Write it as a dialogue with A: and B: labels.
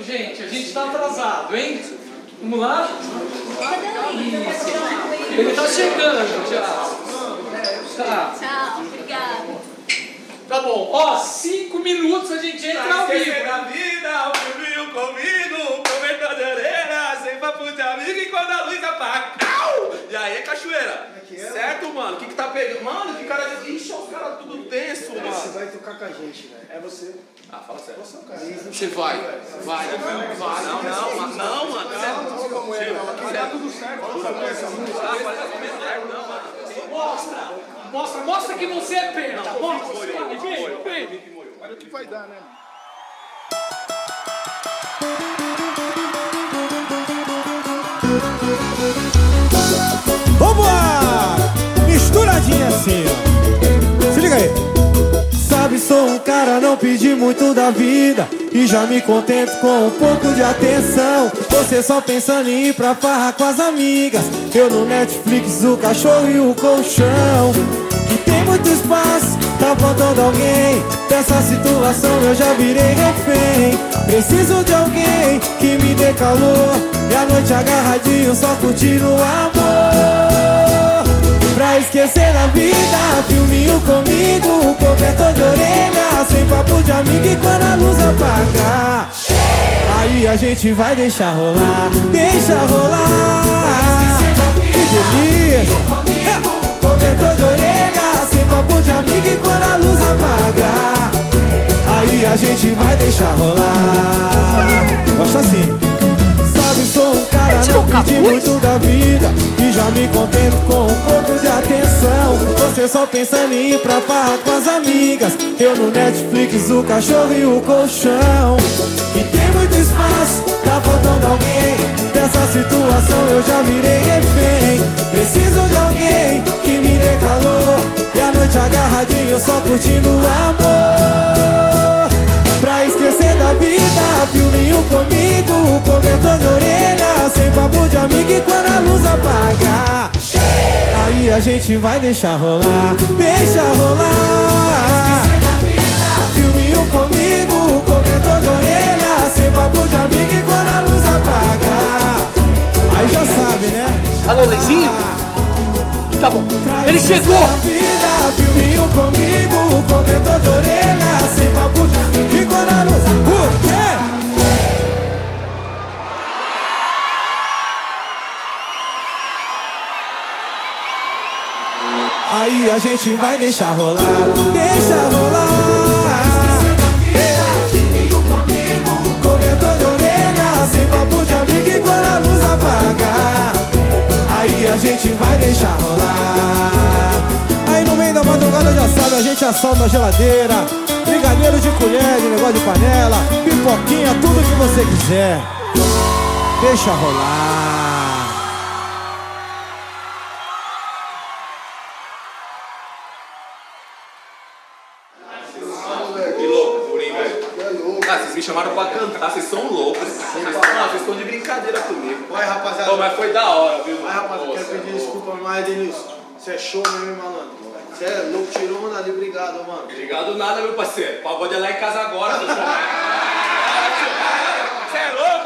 A: minutos, gente. A gente tá atrasado, hein? Vamos lá? Isso. Ele tá chegando já. Tá.
B: Tchau, obrigada.
A: Tá bom. Ó, cinco minutos a gente entra ao vivo.
C: da vida, viu comigo, sem papo de amigo e quando a luz apaga. Au! E aí, cachoeira? Mano? O que que tá pegando? Mano, que cara. Ixi, os caras tudo tenso,
D: Você
C: mano.
D: vai tocar com a gente, velho. É você.
C: Ah, fala sério.
D: Você é o cara.
A: Você vai. Vai. Vai.
C: Não, não, mano. Não, mano.
D: Vai dar tudo certo.
A: Mostra. Mostra. Mostra que você é penta. Mostra. Vem, vem.
D: Olha o que vai dar, né?
E: Não pedi muito da vida. E já me contento com um pouco de atenção. Você só pensando em ir pra farra com as amigas. Eu no Netflix, o cachorro e o colchão. E tem muito espaço, tá faltando alguém. Dessa situação eu já virei refém. Preciso de alguém que me dê calor. E a noite agarradinho, só curtindo o amor. Esquecer da vida, filminho comigo Cobertor de orelha, sem papo de amigo E quando a luz apagar Aí a gente vai deixar rolar Deixa rolar. Que delícia. Cobertor de orelha, sem papo de amigo E quando a luz apagar Aí a gente vai deixar rolar. Gosta assim. Sabe, sou um cara, não pedi muito da vida Me contento com um pouco de atenção. Você só pensando em ir pra farra com as amigas. Eu no Netflix, o cachorro e o colchão. E tem muito espaço, tá faltando alguém. Dessa situação eu já virei refém. Preciso de alguém que me dê calor. E a noite agarradinho só curtindo o amor. Pra esquecer da vida, filminho comigo Cobertor de orelha, sem papo de amigo E quando a luz apagar Aí a gente vai deixar rolar Deixa rolar Filminho comigo, cobertor de orelha Sem papo de amigo e quando a luz apagar Aí já sabe, né?
A: Alô, Lezinho? Tá bom. Ele chegou.
E: Filminho comigo, cobertor de orelha, Aí a gente vai deixar rolar, deixa rolar. De orelha, sem papo de luz apagar. Aí a gente vai deixar rolar. Aí no meio da madrugada já sabe, a gente assalta a geladeira. Brigadeiro de colher, de negócio de panela, pipoquinha, tudo que você quiser. Deixa rolar.
C: Que loucura, hein, velho? Ah, vocês me chamaram pra cantar, vocês são loucos. Vocês, ah, vocês estão de brincadeira comigo.
D: Vai, rapaziada.
C: Pô, mas foi da hora, viu?
D: Vai, rapaziada, quero pedir
C: mano.
D: desculpa mais, Denilson. Você é show mesmo, malandro. Você é louco, tirou onda ali, obrigado, mano.
C: Obrigado nada, meu parceiro. Pagode é lá em casa agora, Você é louco?